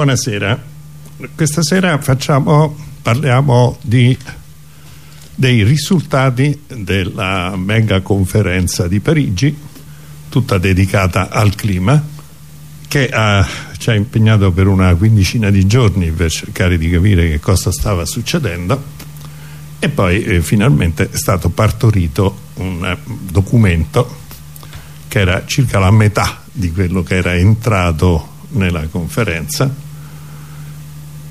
Buonasera. Questa sera facciamo, parliamo di, dei risultati della mega conferenza di Parigi, tutta dedicata al clima, che ha, ci ha impegnato per una quindicina di giorni per cercare di capire che cosa stava succedendo e poi eh, finalmente è stato partorito un eh, documento che era circa la metà di quello che era entrato nella conferenza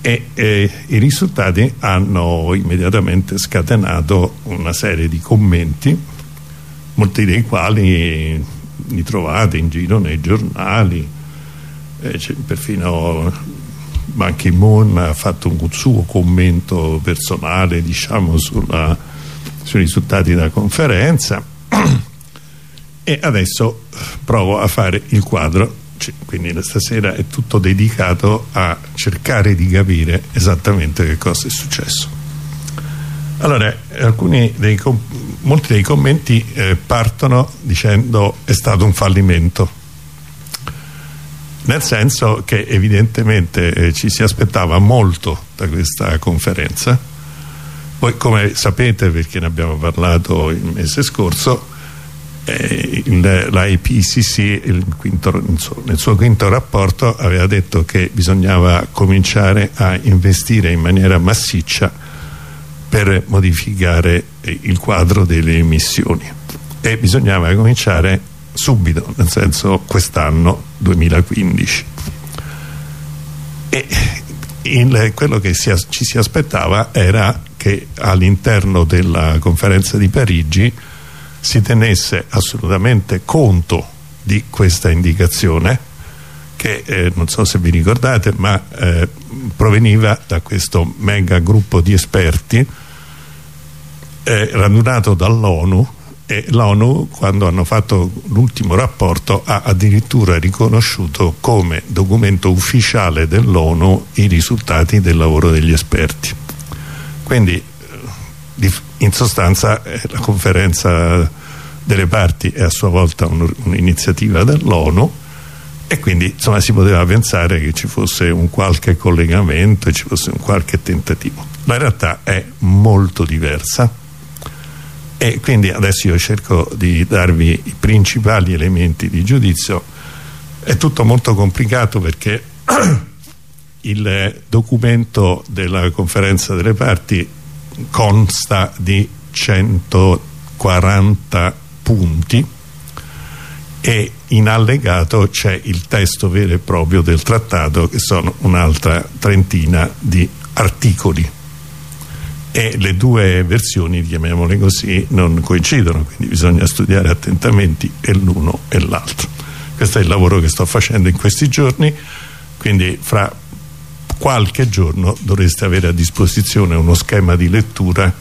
e eh, i risultati hanno immediatamente scatenato una serie di commenti molti dei quali li trovate in giro nei giornali. Eh, perfino Ban Ki-moon ha fatto un suo commento personale diciamo sulla, sui risultati della conferenza. E adesso provo a fare il quadro quindi stasera è tutto dedicato a cercare di capire esattamente che cosa è successo. Allora dei, molti dei commenti eh, partono dicendo è stato un fallimento. Nel senso che evidentemente eh, ci si aspettava molto da questa conferenza. Voi come sapete perché ne abbiamo parlato il mese scorso eh, la IPCC quinto, nel suo quinto rapporto aveva detto che bisognava cominciare a investire in maniera massiccia per modificare eh, il quadro delle emissioni. E bisognava cominciare subito, nel senso quest'anno 2015 e il, quello che si, ci si aspettava era che all'interno della conferenza di Parigi si tenesse assolutamente conto di questa indicazione che eh, non so se vi ricordate ma eh, proveniva da questo mega gruppo di esperti eh, radunato dall'ONU e l'ONU quando hanno fatto l'ultimo rapporto ha addirittura riconosciuto come documento ufficiale dell'ONU i risultati del lavoro degli esperti. Quindi in sostanza eh, la conferenza delle parti è a sua volta un'iniziativa dell'ONU e quindi insomma si poteva pensare che ci fosse un qualche collegamento ci fosse un qualche tentativo. La realtà è molto diversa e quindi adesso io cerco di darvi i principali elementi di giudizio. È tutto molto complicato perché il documento della conferenza delle parti consta di 140 punti e in allegato c'è il testo vero e proprio del trattato che sono un'altra trentina di articoli e le due versioni, chiamiamole così, non coincidono, quindi bisogna studiare attentamente l'uno e l'altro. Questo è il lavoro che sto facendo in questi giorni, quindi fra qualche giorno dovreste avere a disposizione uno schema di lettura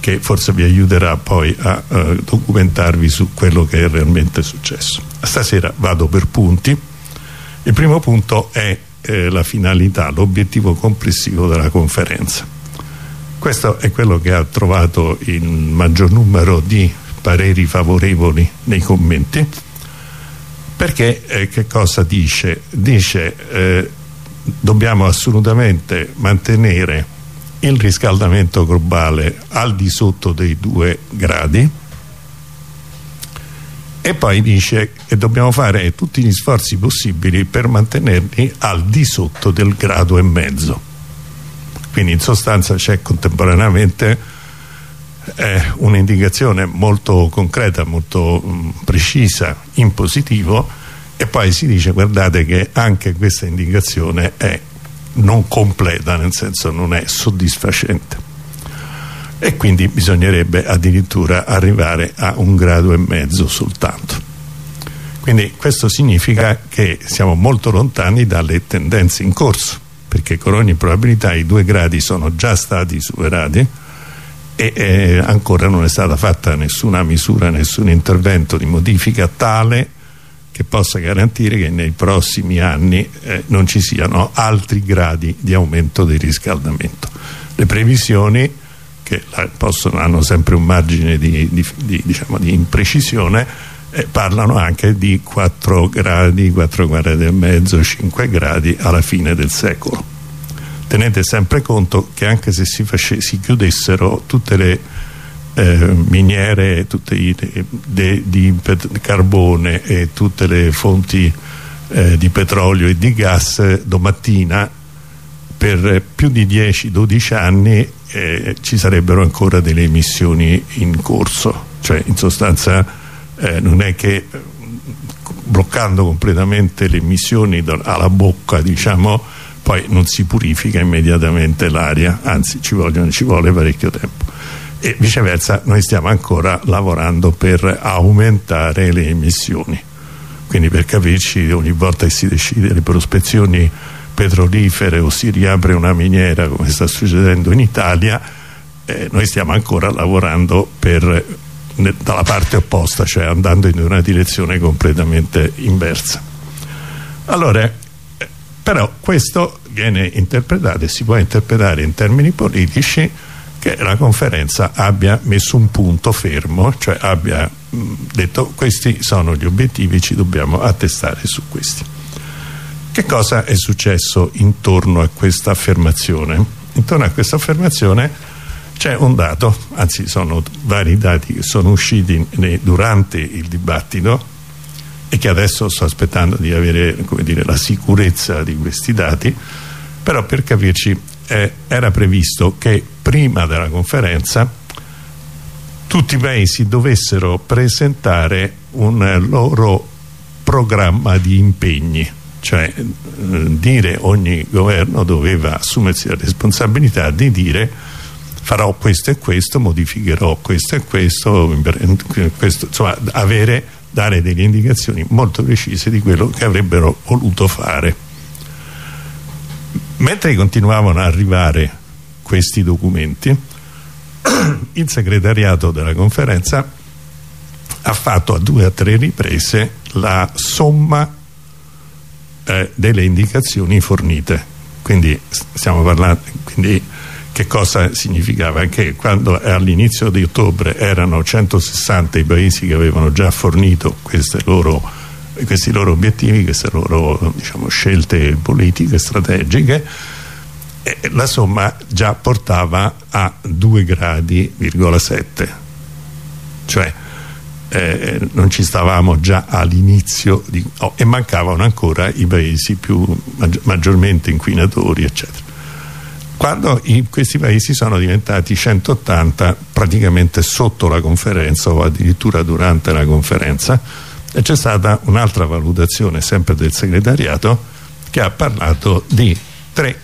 che forse vi aiuterà poi a uh, documentarvi su quello che è realmente successo. Stasera vado per punti. Il primo punto è eh, la finalità, l'obiettivo complessivo della conferenza. Questo è quello che ha trovato il maggior numero di pareri favorevoli nei commenti perché eh, che cosa dice? Dice eh, dobbiamo assolutamente mantenere il riscaldamento globale al di sotto dei due gradi. E poi dice che dobbiamo fare tutti gli sforzi possibili per mantenerli al di sotto del grado e mezzo. Quindi in sostanza c'è contemporaneamente eh, un'indicazione molto concreta, molto mh, precisa in positivo e poi si dice guardate che anche questa indicazione è non completa nel senso non è soddisfacente. E quindi bisognerebbe addirittura arrivare a un grado e mezzo soltanto. Quindi questo significa che siamo molto lontani dalle tendenze in corso perché con ogni probabilità i due gradi sono già stati superati e eh, ancora non è stata fatta nessuna misura, nessun intervento di modifica tale che possa garantire che nei prossimi anni eh, non ci siano altri gradi di aumento del riscaldamento. Le previsioni che possono, hanno sempre un margine di, di, di, diciamo, di imprecisione eh, parlano anche di 4 gradi, 4 gradi e mezzo, 5 gradi alla fine del secolo. Tenete sempre conto che anche se si, si chiudessero tutte le eh, miniere i, de, di carbone e tutte le fonti eh, di petrolio e di gas domattina per più di 10-12 anni eh, ci sarebbero ancora delle emissioni in corso. Cioè in sostanza eh, non è che eh, bloccando completamente le emissioni alla bocca diciamo poi non si purifica immediatamente l'aria. Anzi ci, vogliono, ci vuole parecchio tempo e viceversa noi stiamo ancora lavorando per aumentare le emissioni. Quindi per capirci ogni volta che si decide le prospezioni petrolifere o si riapre una miniera come sta succedendo in Italia eh, noi stiamo ancora lavorando per, dalla parte opposta cioè andando in una direzione completamente inversa. Allora eh, però questo viene interpretato e si può interpretare in termini politici che la conferenza abbia messo un punto fermo, cioè abbia mh, detto questi sono gli obiettivi, ci dobbiamo attestare su questi. Che cosa è successo intorno a questa affermazione? Intorno a questa affermazione c'è un dato, anzi sono vari dati che sono usciti durante il dibattito e che adesso sto aspettando di avere dire, la sicurezza di questi dati, però per capirci eh, era previsto che prima della conferenza tutti i paesi dovessero presentare un loro programma di impegni cioè eh, dire ogni governo doveva assumersi la responsabilità di dire farò questo e questo, modificherò questo e questo, questo insomma avere, dare delle indicazioni molto precise di quello che avrebbero voluto fare mentre continuavano ad arrivare questi documenti il segretariato della conferenza ha fatto a due o tre riprese la somma eh, delle indicazioni fornite quindi stiamo parlando quindi che cosa significava? che quando all'inizio di ottobre erano 160 i paesi che avevano già fornito loro questi loro obiettivi, queste loro diciamo, scelte politiche, strategiche, e la somma già portava a 2 gradi,7 cioè eh, non ci stavamo già all'inizio oh, e mancavano ancora i paesi più maggi maggiormente inquinatori eccetera. Quando i, questi paesi sono diventati 180 praticamente sotto la conferenza o addirittura durante la conferenza e c'è stata un'altra valutazione sempre del segretariato che ha parlato di 3,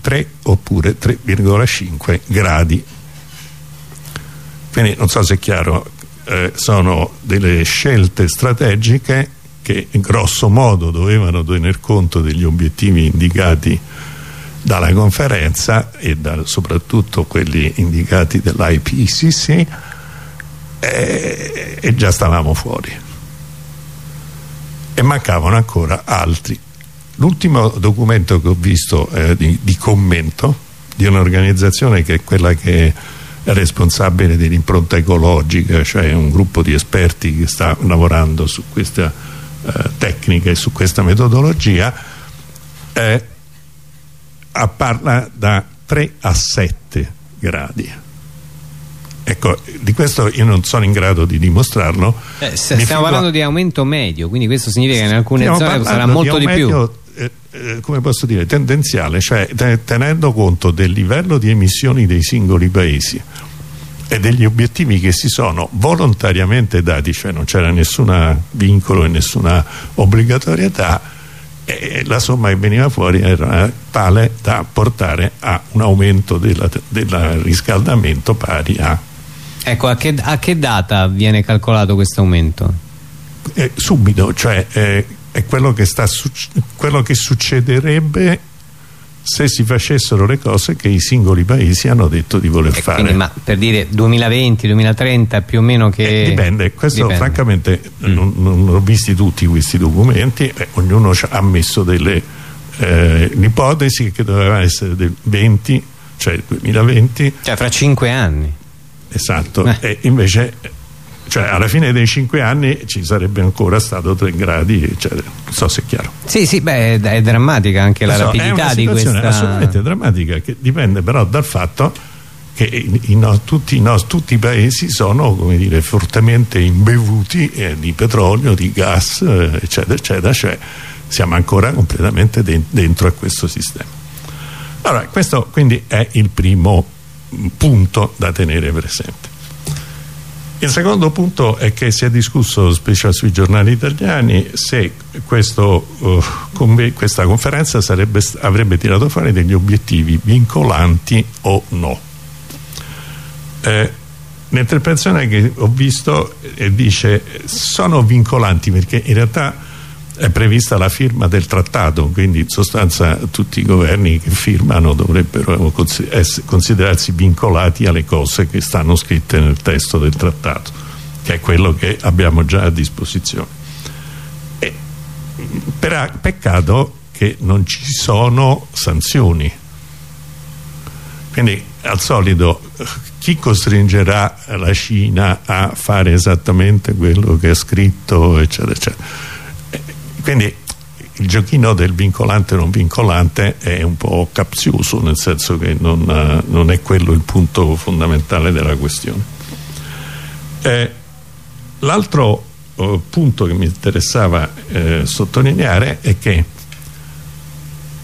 3 oppure 3,5 gradi. Quindi non so se è chiaro eh, sono delle scelte strategiche che grosso modo dovevano tener conto degli obiettivi indicati dalla conferenza e da, soprattutto quelli indicati dall'IPCC eh, e già stavamo fuori e mancavano ancora altri. L'ultimo documento che ho visto eh, di, di, commento di un'organizzazione che è quella che è responsabile dell'impronta ecologica cioè un gruppo di esperti che sta lavorando su questa eh, tecnica e su questa metodologia eh, parla da 3 a 7 gradi Ecco, di questo io non sono in grado di dimostrarlo. Eh, stiamo figo... parlando di aumento medio, quindi questo significa che in alcune stiamo zone sarà molto di, di più. Eh, eh, come posso dire, tendenziale, cioè tenendo conto del livello di emissioni dei singoli paesi e degli obiettivi che si sono volontariamente dati, cioè non c'era nessun vincolo e nessuna obbligatorietà, e la somma che veniva fuori era tale da portare a un aumento del riscaldamento pari a Ecco, a che, a che data viene calcolato questo aumento? Eh, subito, cioè eh, è quello che, sta, quello che succederebbe se si facessero le cose che i singoli paesi hanno detto di voler e fare. Quindi, ma per dire 2020, 2030 più o meno che... Eh, dipende, questo dipende. francamente mm. non, non, ho visti tutti questi documenti, eh, ognuno ha messo delle eh, ipotesi che doveva essere del 20, cioè 2020. Cioè fra cinque anni esatto. Eh. e invece cioè alla fine dei cinque anni ci sarebbe ancora stato 3 gradi eccetera non so se è chiaro. Sì sì beh è drammatica anche la so, rapidità di questa è assolutamente drammatica che dipende però dal fatto che i, i, tutti, no, tutti, i paesi sono come dire fortemente imbevuti eh, di petrolio di gas eh, eccetera eccetera cioè siamo ancora completamente de dentro a questo sistema. Allora questo quindi è il primo punto da tenere presente il secondo punto è che si è discusso, specie sui giornali italiani, se questo, uh, questa conferenza sarebbe, avrebbe tirato fuori degli obiettivi vincolanti o no. Eh, L'interpretazione che ho visto eh, dice sono vincolanti perché in realtà è prevista la firma del trattato quindi in sostanza tutti i governi che firmano dovrebbero considerarsi vincolati alle cose che stanno scritte nel testo del trattato che è quello che abbiamo già a disposizione. E, per, peccato che non ci sono sanzioni. Quindi al solito chi costringerà la Cina a fare esattamente quello che ha scritto eccetera eccetera quindi il giochino del vincolante non vincolante è un po' capzioso nel senso che non, uh, non è quello il punto fondamentale della questione. Eh, l'altro uh, punto che mi interessava eh, sottolineare è che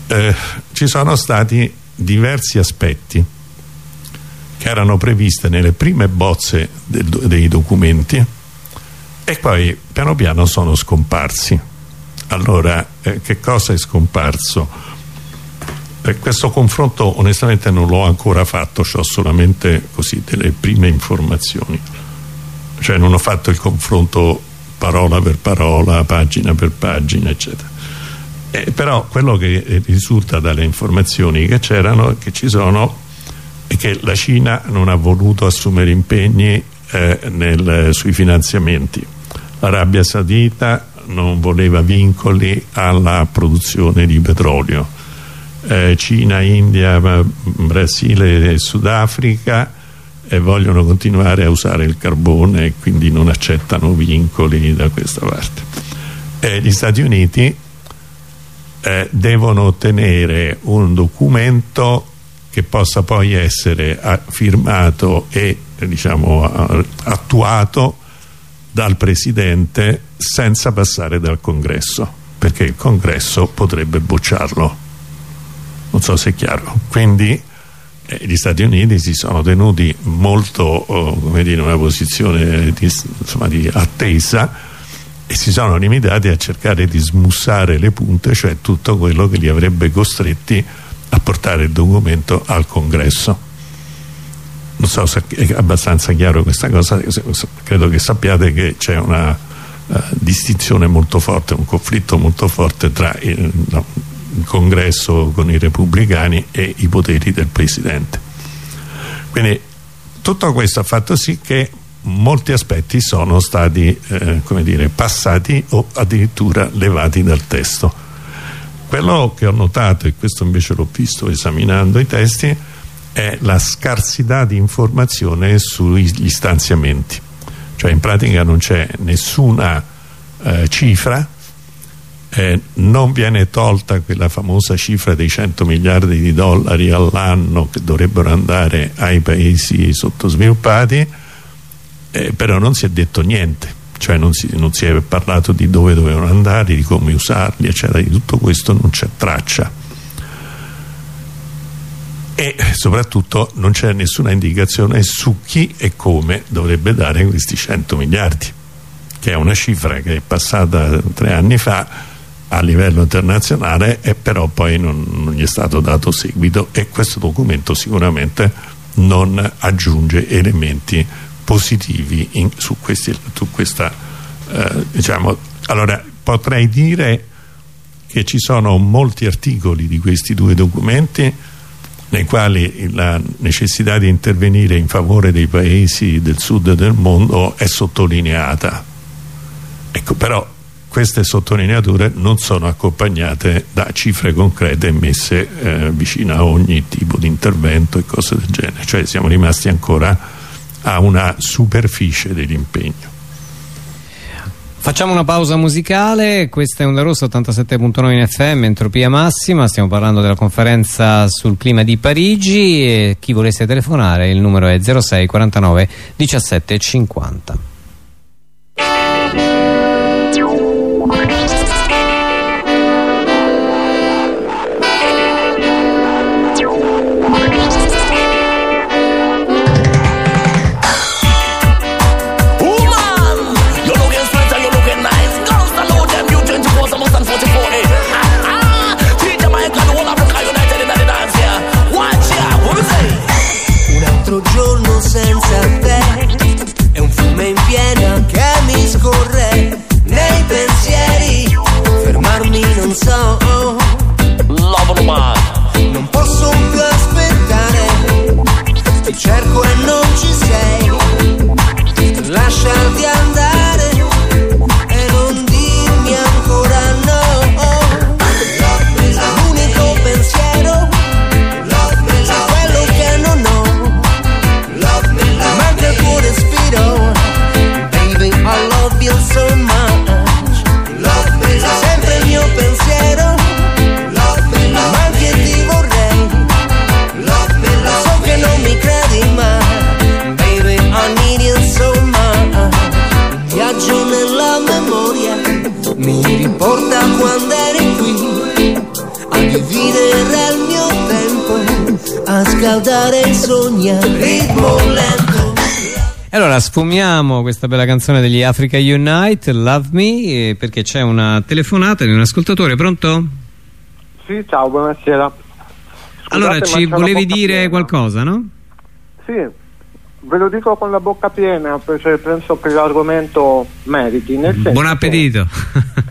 eh, ci sono stati diversi aspetti che erano previste nelle prime bozze del, dei documenti e poi piano piano sono scomparsi allora, eh, che cosa è scomparso? Eh, questo confronto onestamente non l'ho ancora fatto, ho solamente così delle prime informazioni. Cioè non ho fatto il confronto parola per parola, pagina per pagina, eccetera. Eh, però quello che eh, risulta dalle informazioni che c'erano, che ci sono, è che la Cina non ha voluto assumere impegni eh, nel, sui finanziamenti. L'Arabia Saudita non voleva vincoli alla produzione di petrolio. Eh, Cina, India, Brasile e Sudafrica eh, vogliono continuare a usare il carbone e quindi non accettano vincoli da questa parte. Eh, gli Stati Uniti eh, devono ottenere un documento che possa poi essere firmato e diciamo attuato dal Presidente senza passare dal Congresso perché il Congresso potrebbe bocciarlo. Non so se è chiaro. Quindi eh, gli Stati Uniti si sono tenuti molto oh, come dire una posizione di, insomma, di attesa e si sono limitati a cercare di smussare le punte cioè tutto quello che li avrebbe costretti a portare il documento al Congresso. Non so se è abbastanza chiaro questa cosa credo che sappiate che c'è una distinzione molto forte un conflitto molto forte tra il, no, il, congresso con i repubblicani e i poteri del presidente. Quindi tutto questo ha fatto sì che molti aspetti sono stati eh, dire, passati o addirittura levati dal testo. Quello che ho notato e questo invece l'ho visto esaminando i testi è la scarsità di informazione sugli stanziamenti cioè in pratica non c'è nessuna eh, cifra eh, non viene tolta quella famosa cifra dei 100 miliardi di dollari all'anno che dovrebbero andare ai paesi sottosviluppati eh, però non si è detto niente. Cioè non si, non si è parlato di dove dovevano andare, di come usarli eccetera, di tutto questo non c'è traccia e soprattutto non c'è nessuna indicazione su chi e come dovrebbe dare questi 100 miliardi che è una cifra che è passata tre anni fa a livello internazionale e però poi non, non gli è stato dato seguito e questo documento sicuramente non aggiunge elementi positivi in, su, questi, su, questa eh, diciamo allora potrei dire che ci sono molti articoli di questi due documenti nei quali la necessità di intervenire in favore dei paesi del sud del mondo è sottolineata ecco però queste sottolineature non sono accompagnate da cifre concrete messe eh, vicino a ogni tipo di intervento e cose del genere cioè siamo rimasti ancora a una superficie dell'impegno. Facciamo una pausa musicale, questa è Onda Rossa 87.9 in FM, Entropia Massima, stiamo parlando della conferenza sul clima di Parigi. E chi volesse telefonare il numero è 06 49 17 50. Sfumiamo questa bella canzone degli Africa Unite, Love Me, perché c'è una telefonata di un ascoltatore, pronto? Sì, ciao, buonasera. Scusate, allora, ci volevi dire piena. qualcosa, no? Sì, ve lo dico con la bocca piena perché penso che l'argomento meriti. Nel senso Buon appetito!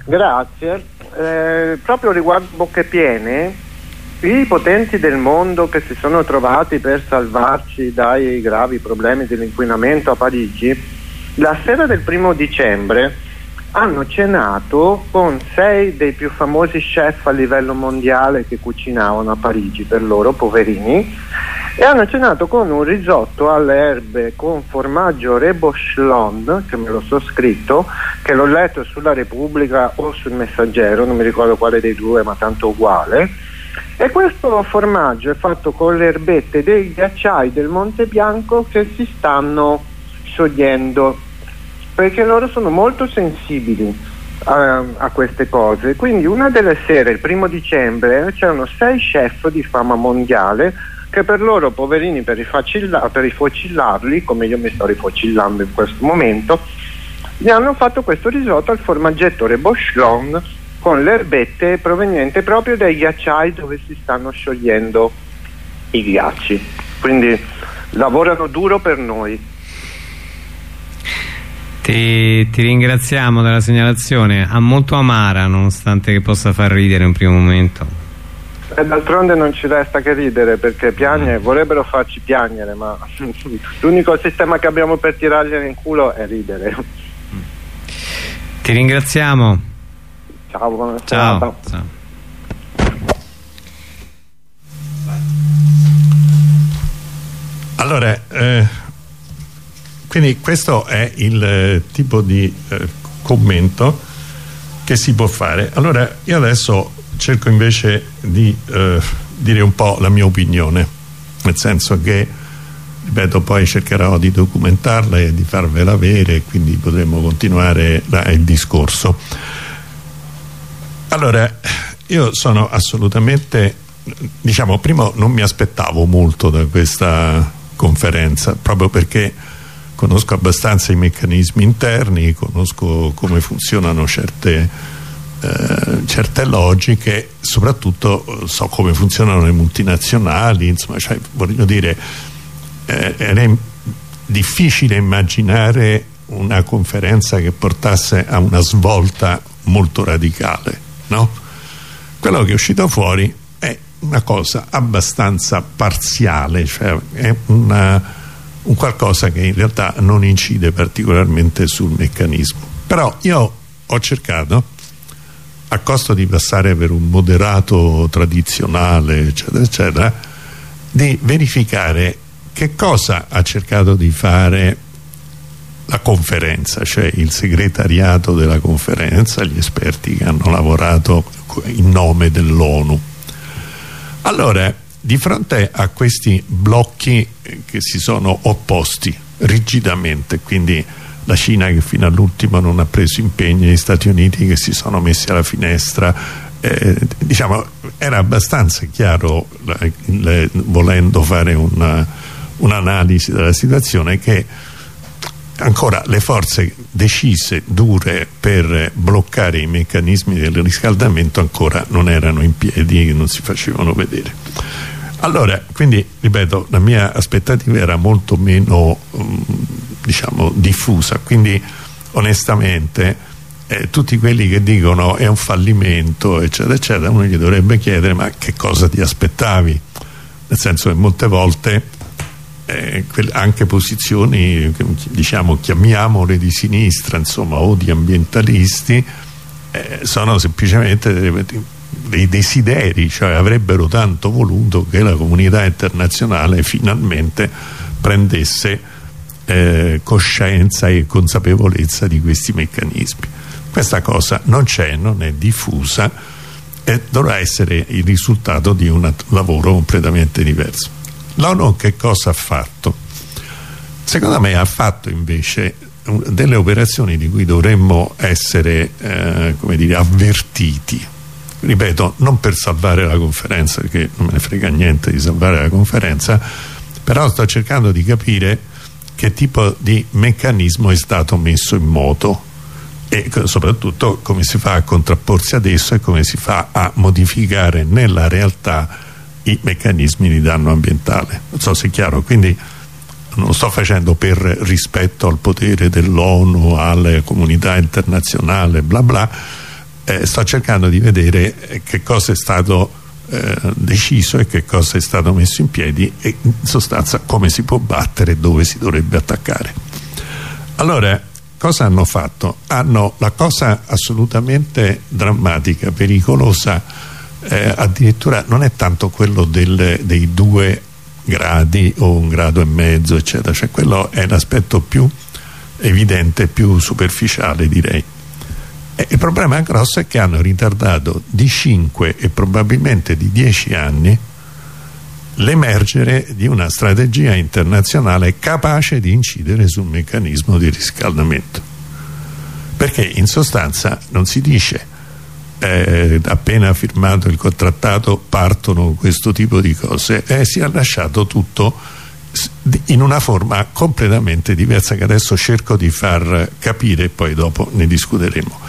grazie. Eh, proprio riguardo bocche piene, i potenti del mondo che si sono trovati per salvarci dai gravi problemi dell'inquinamento a Parigi, la sera del primo dicembre hanno cenato con sei dei più famosi chef a livello mondiale che cucinavano a Parigi per loro, poverini, e hanno cenato con un risotto alle erbe con formaggio rebochelon, che me lo so scritto, che l'ho letto sulla Repubblica o sul Messaggero, non mi ricordo quale dei due, ma tanto uguale e questo formaggio è fatto con le erbette dei ghiacciai del Monte Bianco che si stanno sciogliendo perché loro sono molto sensibili a, a, queste cose. Quindi una delle sere, il primo dicembre, c'erano sei chef di fama mondiale che per loro, poverini, per, rifacilla, per rifocillarli, come io mi sto rifocillando in questo momento, gli hanno fatto questo risotto al formaggetto Rebochelon con le erbette provenienti proprio dai ghiacciai dove si stanno sciogliendo i ghiacci. Quindi lavorano duro per noi. Ti, ti, ringraziamo della segnalazione, ha molto amara nonostante che possa far ridere in primo momento. E d'altronde non ci resta che ridere perché piagne, mm. vorrebbero farci piangere, ma l'unico sistema che abbiamo per tirargliene in culo è ridere. Ti ringraziamo. Ciao, buona Ciao. Ciao. Allora, eh, quindi questo è il eh, tipo di eh, commento che si può fare. Allora, io adesso cerco invece di eh, dire un po' la mia opinione, nel senso che, ripeto, poi cercherò di documentarla e di farvela avere, quindi potremo continuare la, il discorso. Allora, io sono assolutamente, diciamo, prima non mi aspettavo molto da questa conferenza, proprio perché conosco abbastanza i meccanismi interni, conosco come funzionano certe, eh, certe logiche, soprattutto so come funzionano le multinazionali, insomma, cioè, voglio dire, eh, era difficile immaginare una conferenza che portasse a una svolta molto radicale no? quello che è uscito fuori è una cosa abbastanza parziale cioè è una, un qualcosa che in realtà non incide particolarmente sul meccanismo però io ho cercato a costo di passare per un moderato tradizionale eccetera eccetera di verificare che cosa ha cercato di fare la conferenza, cioè il segretariato della conferenza, gli esperti che hanno lavorato in nome dell'ONU. Allora, di fronte a questi blocchi che si sono opposti rigidamente, quindi la Cina che fino all'ultimo non ha preso impegni, gli Stati Uniti che si sono messi alla finestra, eh, diciamo, era abbastanza chiaro, le, volendo fare un'analisi un della situazione, che ancora le forze decise, dure per bloccare i meccanismi del riscaldamento ancora non erano in piedi, non si facevano vedere. Allora, quindi, ripeto, la mia aspettativa era molto meno, um, diciamo, diffusa, quindi onestamente eh, tutti quelli che dicono è un fallimento, eccetera, eccetera, uno gli dovrebbe chiedere ma che cosa ti aspettavi? Nel senso che molte volte eh, anche posizioni diciamo chiamiamole di sinistra insomma o di ambientalisti eh, sono semplicemente dei, desideri cioè avrebbero tanto voluto che la comunità internazionale finalmente prendesse eh, coscienza e consapevolezza di questi meccanismi. Questa cosa non c'è, non è diffusa e dovrà essere il risultato di un lavoro completamente diverso L'ONU che cosa ha fatto? Secondo me ha fatto invece delle operazioni di cui dovremmo essere eh, come dire, avvertiti ripeto, non per salvare la conferenza perché non me ne frega niente di salvare la conferenza però sto cercando di capire che tipo di meccanismo è stato messo in moto e soprattutto come si fa a contrapporsi ad esso e come si fa a modificare nella realtà i meccanismi di danno ambientale non so se è chiaro quindi non sto facendo per rispetto al potere dell'ONU alle comunità internazionali bla bla eh, sto cercando di vedere eh, che cosa è stato eh, deciso e che cosa è stato messo in piedi e in sostanza come si può battere e dove si dovrebbe attaccare allora cosa hanno fatto? hanno la cosa assolutamente drammatica, pericolosa eh, addirittura non è tanto quello del, dei due gradi o un grado e mezzo eccetera cioè quello è l'aspetto più evidente più superficiale direi. E il problema grosso è che hanno ritardato di 5 e probabilmente di 10 anni l'emergere di una strategia internazionale capace di incidere sul meccanismo di riscaldamento. Perché in sostanza non si dice eh, appena firmato il contrattato partono questo tipo di cose e si è lasciato tutto in una forma completamente diversa che adesso cerco di far capire e poi dopo ne discuteremo.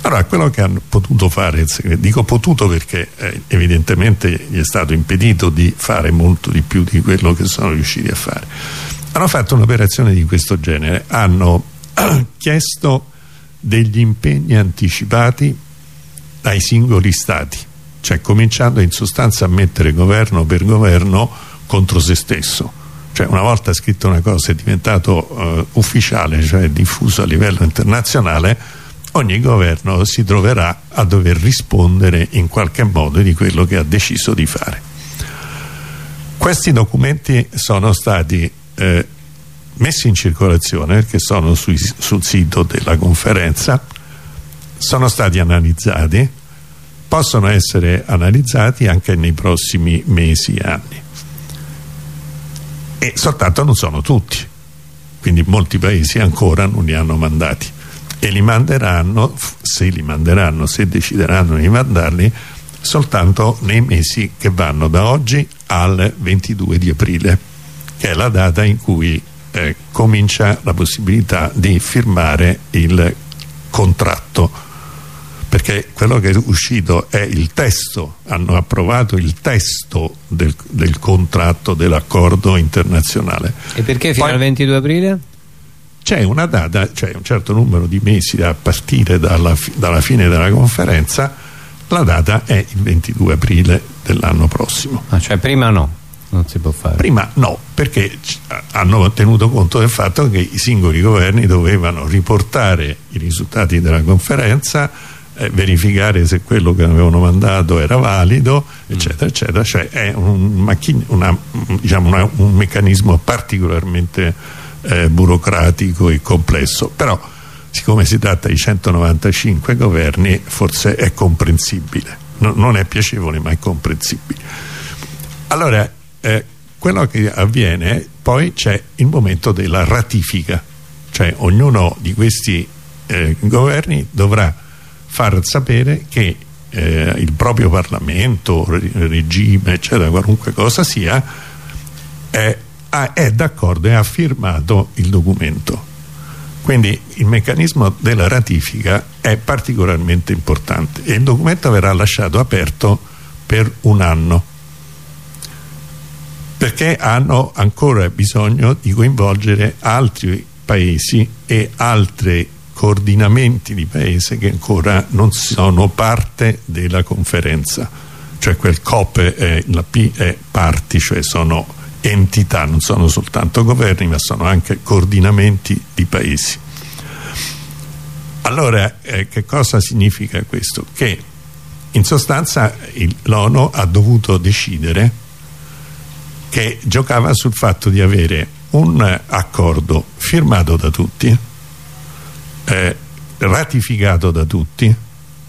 Allora quello che hanno potuto fare dico potuto perché eh, evidentemente gli è stato impedito di fare molto di più di quello che sono riusciti a fare. Hanno fatto un'operazione di questo genere hanno chiesto degli impegni anticipati dai singoli stati cioè cominciando in sostanza a mettere governo per governo contro se stesso. Cioè una volta scritto una cosa è diventato uh, ufficiale cioè diffuso a livello internazionale ogni governo si troverà a dover rispondere in qualche modo di quello che ha deciso di fare. Questi documenti sono stati eh, messi in circolazione perché sono sui, sul sito della conferenza sono stati analizzati possono essere analizzati anche nei prossimi mesi e anni. E soltanto non sono tutti quindi molti paesi ancora non li hanno mandati. E li manderanno se li manderanno, se decideranno di mandarli soltanto nei mesi che vanno da oggi al 22 di aprile che è la data in cui eh, comincia la possibilità di firmare il contratto perché quello che è uscito è il testo, hanno approvato il testo del, del contratto dell'accordo internazionale. E perché fino Poi, al 22 aprile? C'è una data, c'è un certo numero di mesi a partire dalla, dalla fine della conferenza, la data è il 22 aprile dell'anno prossimo. Ah, cioè prima no? non si può fare? Prima no, perché hanno tenuto conto del fatto che i singoli governi dovevano riportare i risultati della conferenza eh, verificare se quello che avevano mandato era valido eccetera eccetera. Cioè è un, una, diciamo una, un meccanismo particolarmente eh, burocratico e complesso. Però siccome si tratta di 195 governi forse è comprensibile. No, non è piacevole ma è comprensibile. Allora eh, quello che avviene poi c'è il momento della ratifica. Cioè ognuno di questi eh, governi dovrà far sapere che eh, il proprio Parlamento, regime, eccetera, qualunque cosa sia, è, è d'accordo e ha firmato il documento. Quindi il meccanismo della ratifica è particolarmente importante e il documento verrà lasciato aperto per un anno perché hanno ancora bisogno di coinvolgere altri paesi e altri coordinamenti di paese che ancora non sono parte della conferenza cioè quel COP e la P è parti cioè sono entità non sono soltanto governi ma sono anche coordinamenti di paesi allora eh, che cosa significa questo? che in sostanza l'ONU ha dovuto decidere che giocava sul fatto di avere un accordo firmato da tutti eh, ratificato da tutti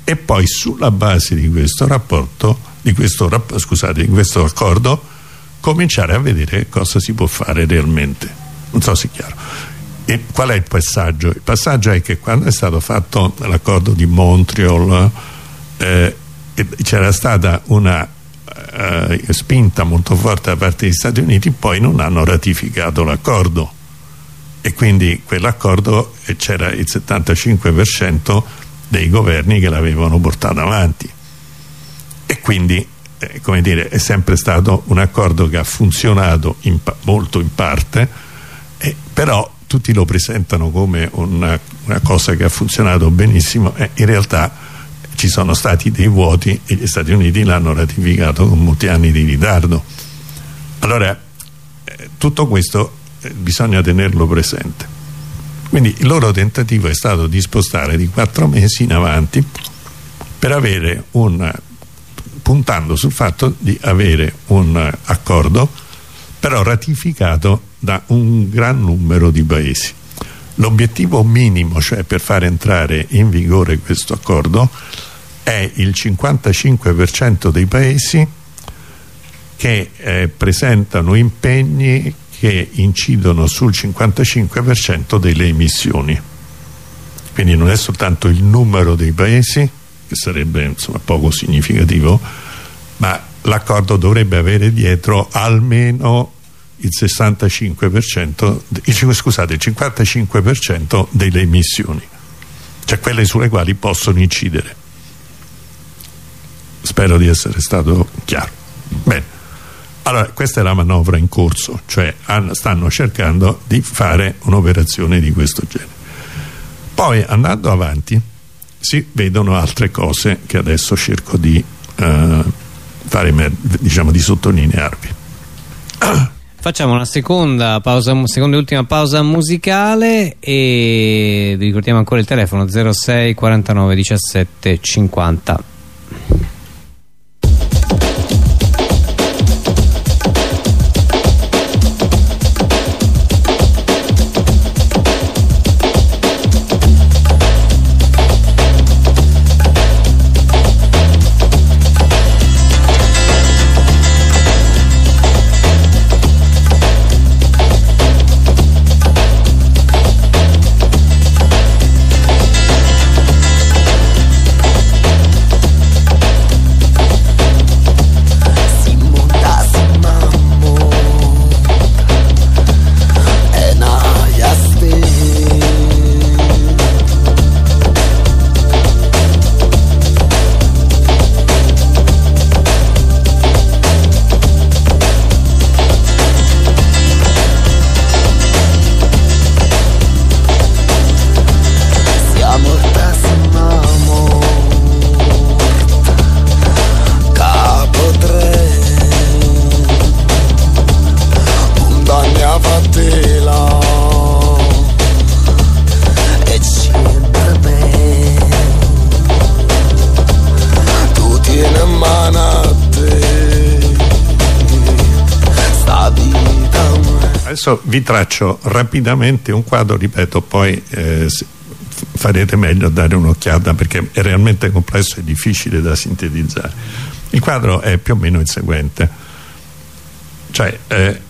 e poi sulla base di questo rapporto di questo, scusate, di questo accordo cominciare a vedere cosa si può fare realmente. Non so se è chiaro. E qual è il passaggio? il passaggio è che quando è stato fatto l'accordo di Montreal eh, c'era stata una eh, spinta molto forte da parte degli Stati Uniti poi non hanno ratificato l'accordo e quindi quell'accordo eh, c'era il 75% dei governi che l'avevano portato avanti. E quindi eh, come dire è sempre stato un accordo che ha funzionato in molto in parte eh, però tutti lo presentano come una, una, cosa che ha funzionato benissimo e in realtà ci sono stati dei vuoti e gli Stati Uniti l'hanno ratificato con molti anni di ritardo. Allora eh, tutto questo bisogna tenerlo presente. Quindi il loro tentativo è stato di spostare di quattro mesi in avanti per avere un puntando sul fatto di avere un accordo però ratificato da un gran numero di paesi. L'obiettivo minimo cioè per far entrare in vigore questo accordo è il 55% dei paesi che eh, presentano impegni che incidono sul 55% delle emissioni. Quindi non è soltanto il numero dei paesi che sarebbe insomma, poco significativo ma l'accordo dovrebbe avere dietro almeno il 65% il, scusate il 55% delle emissioni cioè quelle sulle quali possono incidere. Spero di essere stato chiaro. Bene allora, questa è la manovra in corso, cioè stanno cercando di fare un'operazione di questo genere. Poi, andando avanti, si vedono altre cose che adesso cerco di, eh, fare, diciamo, di sottolinearvi. Facciamo una seconda pausa, seconda e ultima pausa musicale e vi ricordiamo ancora il telefono 06 49 17 50. Vi traccio rapidamente un quadro ripeto poi eh, farete meglio a dare un'occhiata perché è realmente complesso e difficile da sintetizzare. Il quadro è più o meno il seguente. Cioè eh,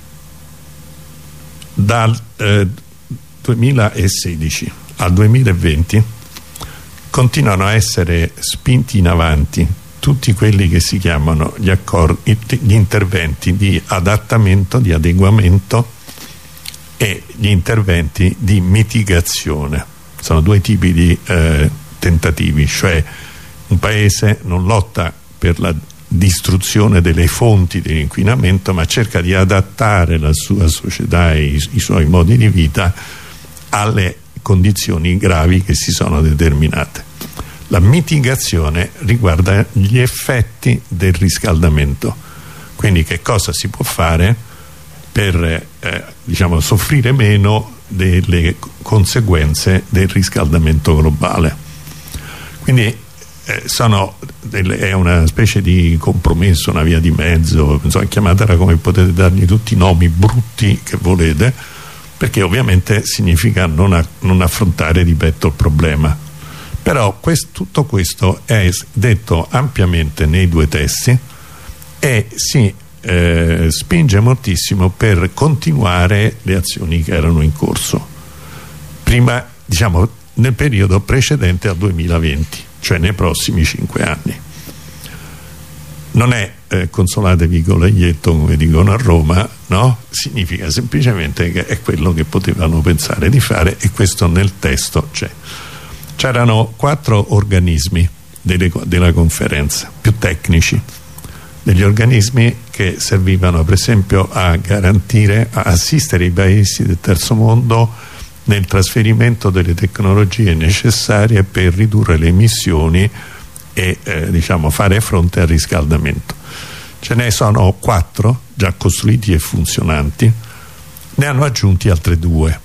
dal eh, 2016 al 2020 continuano a essere spinti in avanti tutti quelli che si chiamano gli, accordi, gli interventi di adattamento, di adeguamento e gli interventi di mitigazione. Sono due tipi di eh, tentativi cioè un paese non lotta per la distruzione delle fonti dell'inquinamento ma cerca di adattare la sua società e i, i suoi modi di vita alle condizioni gravi che si sono determinate. La mitigazione riguarda gli effetti del riscaldamento. Quindi che cosa si può fare per eh, diciamo, soffrire meno delle conseguenze del riscaldamento globale quindi eh, delle, è una specie di compromesso, una via di mezzo, insomma, chiamatela come potete dargli tutti i nomi brutti che volete, perché ovviamente significa non, a, non affrontare, ripeto, il problema. Però quest, tutto questo è detto ampiamente nei due testi e si eh, spinge moltissimo per continuare le azioni che erano in corso. Prima, diciamo, nel periodo precedente al 2020 cioè nei prossimi cinque anni. Non è eh, consolatevi con l'aglietto come dicono a Roma, no? significa semplicemente che è quello che potevano pensare di fare e questo nel testo c'è. C'erano quattro organismi delle, della conferenza, più tecnici, degli organismi che servivano per esempio a garantire, a assistere i paesi del terzo mondo nel trasferimento delle tecnologie necessarie per ridurre le emissioni e eh, diciamo, fare fronte al riscaldamento. Ce ne sono quattro già costruiti e funzionanti, ne hanno aggiunti altre due,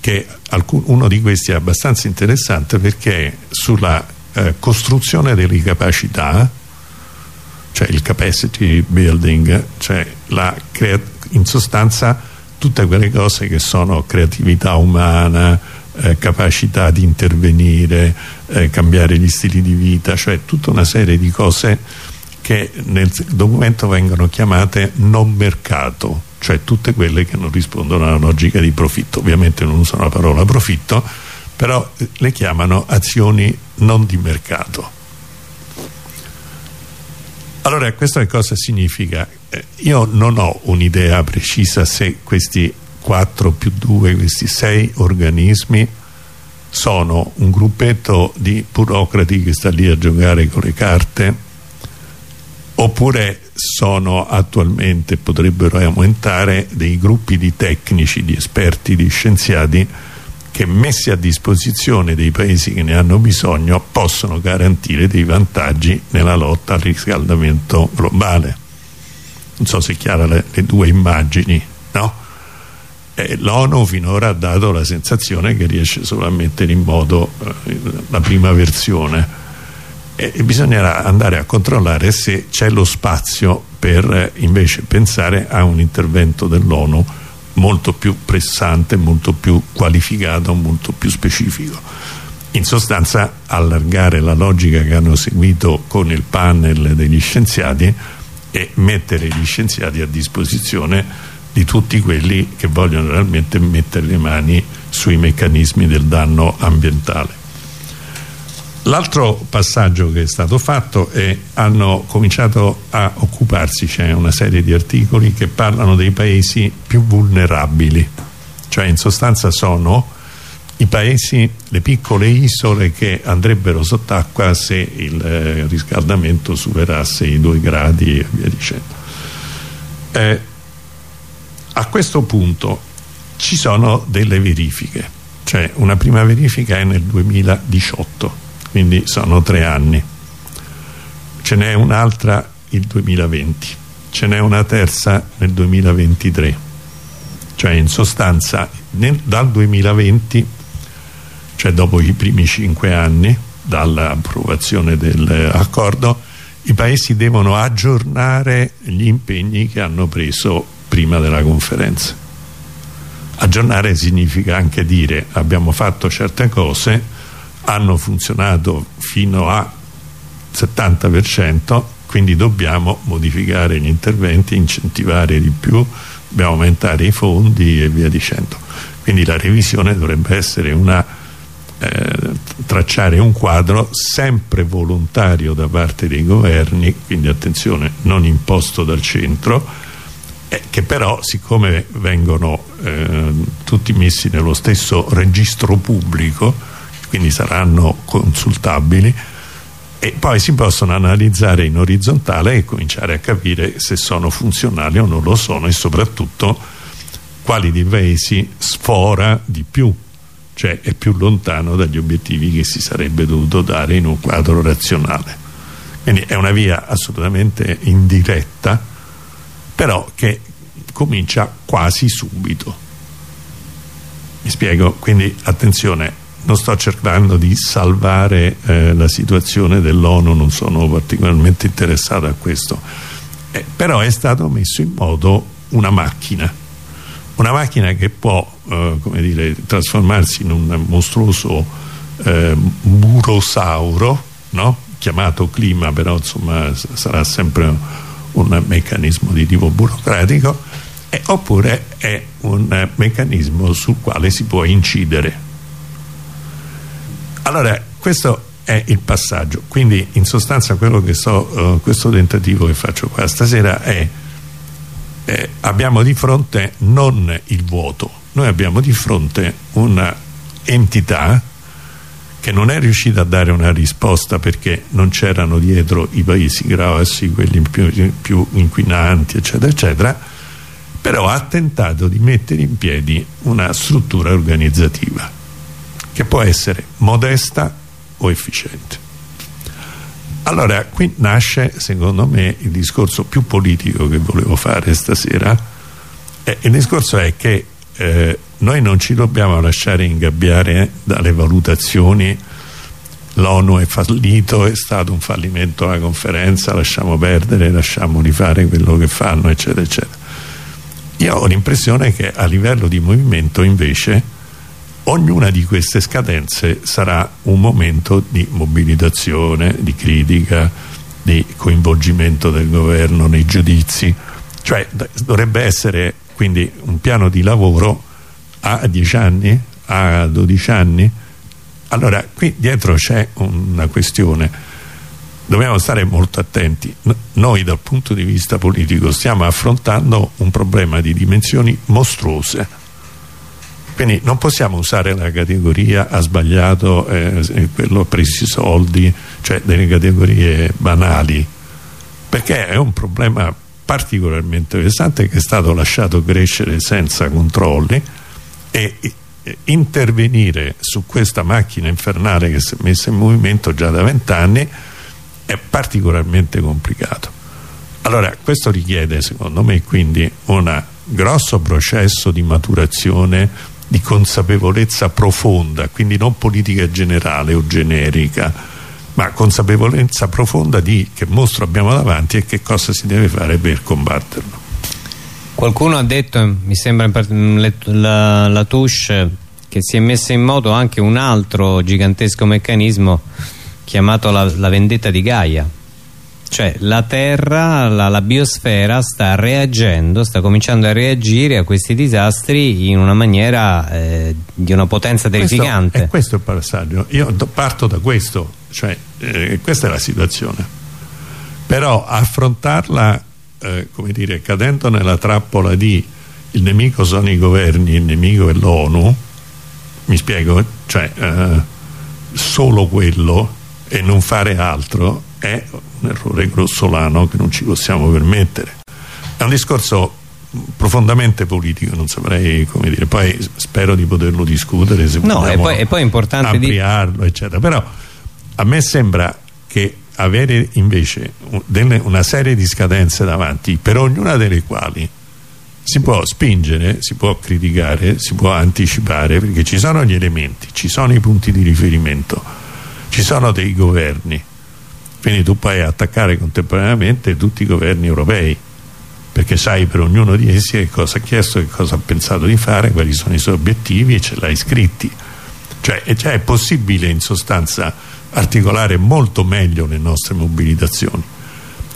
che alcun, uno di questi è abbastanza interessante perché sulla eh, costruzione delle capacità, cioè il capacity building, cioè in sostanza tutte quelle cose che sono creatività umana, eh, capacità di intervenire, eh, cambiare gli stili di vita, cioè tutta una serie di cose che nel documento vengono chiamate non mercato, cioè tutte quelle che non rispondono alla logica di profitto. Ovviamente non usano la parola profitto, però eh, le chiamano azioni non di mercato. Allora questo che cosa significa? Eh, io non ho un'idea precisa se questi 4 più 2, questi 6 organismi sono un gruppetto di burocrati che sta lì a giocare con le carte oppure sono attualmente, potrebbero aumentare, dei gruppi di tecnici, di esperti, di scienziati che messi a disposizione dei paesi che ne hanno bisogno possono garantire dei vantaggi nella lotta al riscaldamento globale non so se è chiara le, le due immagini no? l'ONU finora ha dato la sensazione che riesce solo a mettere in modo eh, la prima versione e, e bisognerà andare a controllare se c'è lo spazio per eh, invece pensare a un intervento dell'ONU molto più pressante, molto più qualificato, molto più specifico in sostanza allargare la logica che hanno seguito con il panel degli scienziati e mettere gli scienziati a disposizione di tutti quelli che vogliono realmente mettere le mani sui meccanismi del danno ambientale. L'altro passaggio che è stato fatto è hanno cominciato a occuparsi, c'è una serie di articoli che parlano dei paesi più vulnerabili, cioè in sostanza sono i paesi, le piccole isole che andrebbero sott'acqua se il eh, riscaldamento superasse i due gradi e via dicendo. Eh, a questo punto ci sono delle verifiche, cioè una prima verifica è nel 2018, quindi sono tre anni, ce n'è un'altra il 2020, ce n'è una terza nel 2023, cioè in sostanza nel, dal 2020 cioè dopo i primi cinque anni dall'approvazione dell'accordo i paesi devono aggiornare gli impegni che hanno preso prima della conferenza. Aggiornare significa anche dire abbiamo fatto certe cose hanno funzionato fino a 70% quindi dobbiamo modificare gli interventi incentivare di più dobbiamo aumentare i fondi e via dicendo. Quindi la revisione dovrebbe essere una eh, tracciare un quadro sempre volontario da parte dei governi quindi attenzione non imposto dal centro eh, che però siccome vengono eh, tutti messi nello stesso registro pubblico quindi saranno consultabili e poi si possono analizzare in orizzontale e cominciare a capire se sono funzionali o non lo sono e soprattutto quali dei paesi sfora di più cioè è più lontano dagli obiettivi che si sarebbe dovuto dare in un quadro razionale. Quindi è una via assolutamente indiretta però che comincia quasi subito. Mi spiego quindi attenzione non sto cercando di salvare eh, la situazione dell'ONU non sono particolarmente interessato a questo. Eh, però è stato messo in modo una macchina. Una macchina che può eh, dire, trasformarsi in un mostruoso eh, murosauro no? chiamato clima però insomma sarà sempre un meccanismo di tipo burocratico eh, oppure è un meccanismo sul quale si può incidere allora questo è il passaggio. Quindi in sostanza quello che sto uh, questo tentativo che faccio qua stasera è eh, abbiamo di fronte non il vuoto noi abbiamo di fronte una entità che non è riuscita a dare una risposta perché non c'erano dietro i paesi grossi, quelli più, più, inquinanti eccetera eccetera però ha tentato di mettere in piedi una struttura organizzativa che può essere modesta o efficiente. Allora qui nasce secondo me il discorso più politico che volevo fare stasera. Eh, il discorso è che eh, noi non ci dobbiamo lasciare ingabbiare dalle valutazioni. l'ONU è fallito, è stato un fallimento la conferenza lasciamo perdere, lasciamoli fare quello che fanno eccetera eccetera. Io ho l'impressione che a livello di movimento invece ognuna di queste scadenze sarà un momento di mobilitazione, di critica, di coinvolgimento del governo nei giudizi, cioè dovrebbe essere quindi un piano di lavoro a 10 anni, a 12 anni. Allora qui dietro c'è una questione, dobbiamo stare molto attenti, noi dal punto di vista politico stiamo affrontando un problema di dimensioni mostruose quindi non possiamo usare la categoria ha sbagliato eh, quello ha preso i soldi cioè delle categorie banali. Perché è un problema particolarmente pesante che è stato lasciato crescere senza controlli e intervenire su questa macchina infernale che si è messa in movimento già da vent'anni è particolarmente complicato. Allora questo richiede secondo me quindi un grosso processo di maturazione di consapevolezza profonda, quindi non politica generale o generica, ma consapevolezza profonda di che mostro abbiamo davanti e che cosa si deve fare per combatterlo. Qualcuno ha detto, mi sembra la, la Touche, che si è messa in moto anche un altro gigantesco meccanismo chiamato la, la vendetta di Gaia cioè la Terra, la, la, biosfera sta reagendo, sta cominciando a reagire a questi disastri in una maniera eh, di una potenza terrificante. Questo, questo è il passaggio. Io parto da questo, cioè eh, questa è la situazione. Però affrontarla, eh, come dire, cadendo nella trappola di il nemico sono i governi, il nemico è l'ONU, mi spiego? Cioè eh, solo quello e non fare altro è un errore grossolano che non ci possiamo permettere. È un discorso profondamente politico non saprei come dire. Poi spero di poterlo discutere se no, e poi, e poi è importante ampliarlo di... eccetera. Però a me sembra che avere invece una serie di scadenze davanti per ognuna delle quali si può spingere, si può criticare, si può anticipare perché ci sono gli elementi, ci sono i punti di riferimento ci sono dei governi quindi tu puoi attaccare contemporaneamente tutti i governi europei perché sai per ognuno di essi che cosa ha chiesto, che cosa ha pensato di fare, quali sono i suoi obiettivi e ce l'hai scritti. Cioè, cioè è possibile in sostanza articolare molto meglio le nostre mobilitazioni.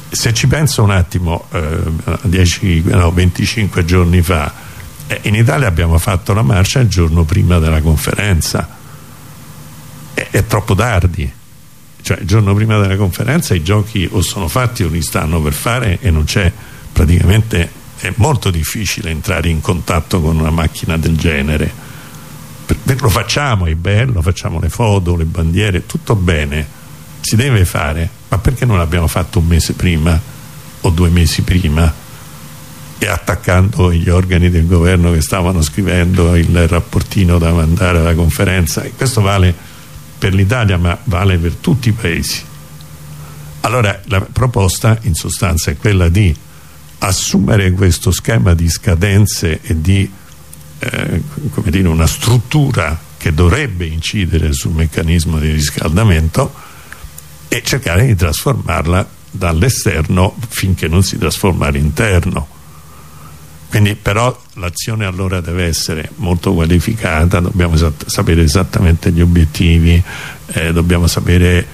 Se ci penso un attimo, eh, 10, no, 25 giorni fa, eh, in Italia abbiamo fatto la marcia il giorno prima della conferenza. È, è troppo tardi. Cioè, il giorno prima della conferenza i giochi o sono fatti o li stanno per fare e non c'è praticamente è molto difficile entrare in contatto con una macchina del genere. Lo facciamo, è bello, facciamo le foto, le bandiere, tutto bene si deve fare, ma perché non l'abbiamo fatto un mese prima o due mesi prima? E attaccando gli organi del governo che stavano scrivendo il rapportino da mandare alla conferenza e questo vale per l'Italia ma vale per tutti i paesi. Allora la proposta in sostanza è quella di assumere questo schema di scadenze e di eh, come dire, una struttura che dovrebbe incidere sul meccanismo di riscaldamento e cercare di trasformarla dall'esterno finché non si trasforma all'interno. Quindi però l'azione allora deve essere molto qualificata dobbiamo sapere esattamente gli obiettivi eh, dobbiamo sapere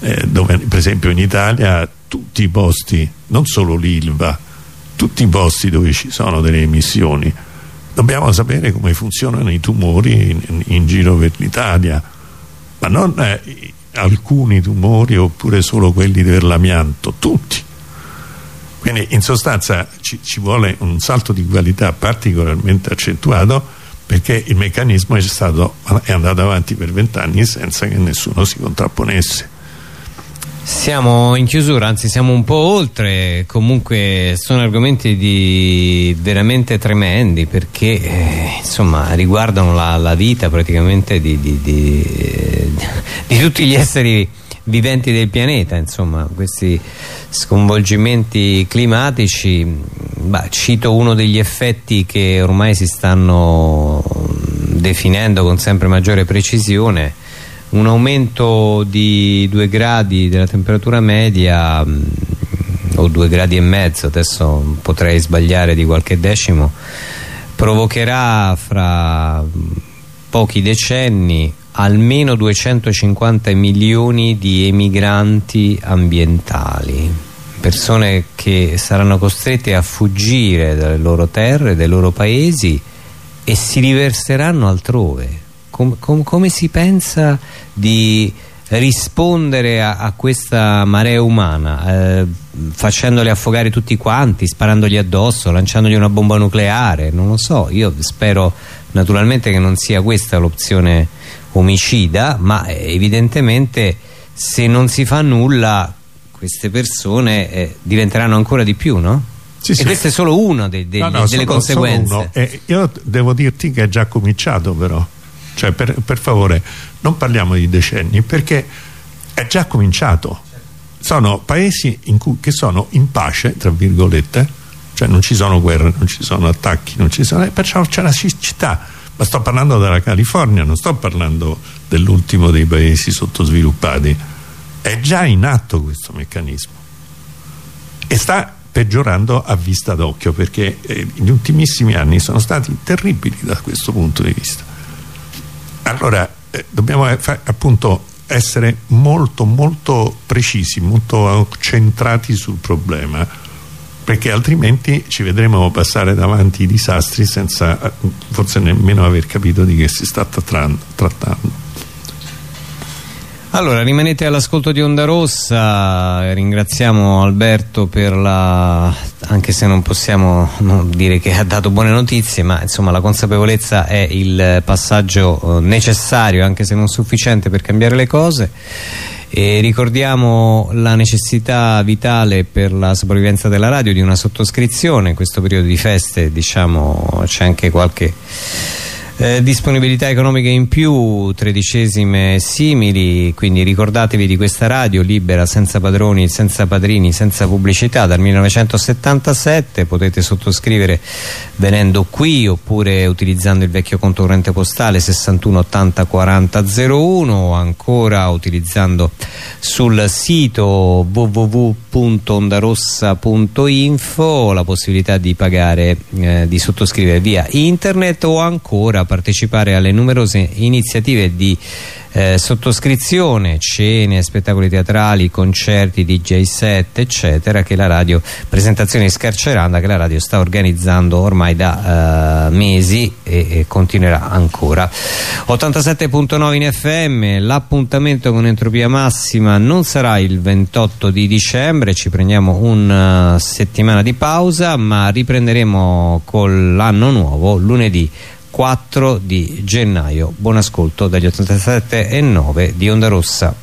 eh, dove per esempio in Italia tutti i posti non solo l'Ilva tutti i posti dove ci sono delle emissioni. Dobbiamo sapere come funzionano i tumori in, in giro per l'Italia ma non eh, alcuni tumori oppure solo quelli per l'amianto tutti quindi in sostanza ci, ci, vuole un salto di qualità particolarmente accentuato perché il meccanismo è, stato, è andato avanti per vent'anni senza che nessuno si contrapponesse. Siamo in chiusura, anzi siamo un po' oltre, comunque sono argomenti veramente tremendi perché eh, insomma riguardano la, la vita praticamente di, di, di, di, tutti gli esseri viventi del pianeta, insomma questi sconvolgimenti climatici, bah, cito uno degli effetti che ormai si stanno definendo con sempre maggiore precisione un aumento di due gradi della temperatura media mm, o due gradi e mezzo adesso potrei sbagliare di qualche decimo provocherà fra pochi decenni almeno 250 milioni di emigranti ambientali persone che saranno costrette a fuggire dalle loro terre, dai loro paesi e si riverseranno altrove. Com, com, come si pensa di rispondere a, a questa marea umana? Eh, facendoli affogare tutti quanti sparandogli addosso lanciandogli una bomba nucleare? Non lo so. Io spero naturalmente che non sia questa l'opzione omicida ma evidentemente se non si fa nulla queste persone eh, diventeranno ancora di più no? Sì, e sì. questa è solo una de, de, no, no, delle sono, conseguenze. sono eh, io devo dirti che è già cominciato però. Cioè per, per favore non parliamo di decenni perché è già cominciato. Sono paesi cui, che sono in pace tra virgolette cioè non ci sono guerre, non ci sono attacchi non ci sono, perciò c'è la città ma sto parlando della California non sto parlando dell'ultimo dei paesi sottosviluppati. È già in atto questo meccanismo. E sta peggiorando a vista d'occhio perché eh, gli ultimissimi anni sono stati terribili da questo punto di vista. Allora eh, dobbiamo eh, appunto essere molto molto precisi molto centrati sul problema perché altrimenti ci vedremo passare davanti i disastri senza forse nemmeno aver capito di che si sta trattando. Allora rimanete all'ascolto di Onda Rossa. Ringraziamo Alberto per la anche se non possiamo dire che ha dato buone notizie ma insomma la consapevolezza è il passaggio eh, necessario anche se non sufficiente per cambiare le cose e ricordiamo la necessità vitale per la sopravvivenza della radio di una sottoscrizione. In questo periodo di feste diciamo c'è anche qualche Eh, disponibilità economiche in più, tredicesime simili, quindi ricordatevi di questa radio libera, senza padroni, senza padrini, senza pubblicità dal 1977, potete sottoscrivere venendo qui oppure utilizzando il vecchio conto corrente postale 61 80 40 01 o ancora utilizzando sul sito www.ondarossa.info la possibilità di pagare, eh, di sottoscrivere via internet o ancora partecipare alle numerose iniziative di eh, sottoscrizione, cene, spettacoli teatrali, concerti, DJ set, eccetera, che la radio, presentazioni scarceranda che la radio sta organizzando ormai da eh, mesi e, e, continuerà ancora. 87.9 in FM, l'appuntamento con Entropia Massima non sarà il 28 di dicembre, ci prendiamo una uh, settimana di pausa, ma riprenderemo con l'anno nuovo lunedì 4 di gennaio. Buon ascolto dagli 87 e 9 di Onda Rossa.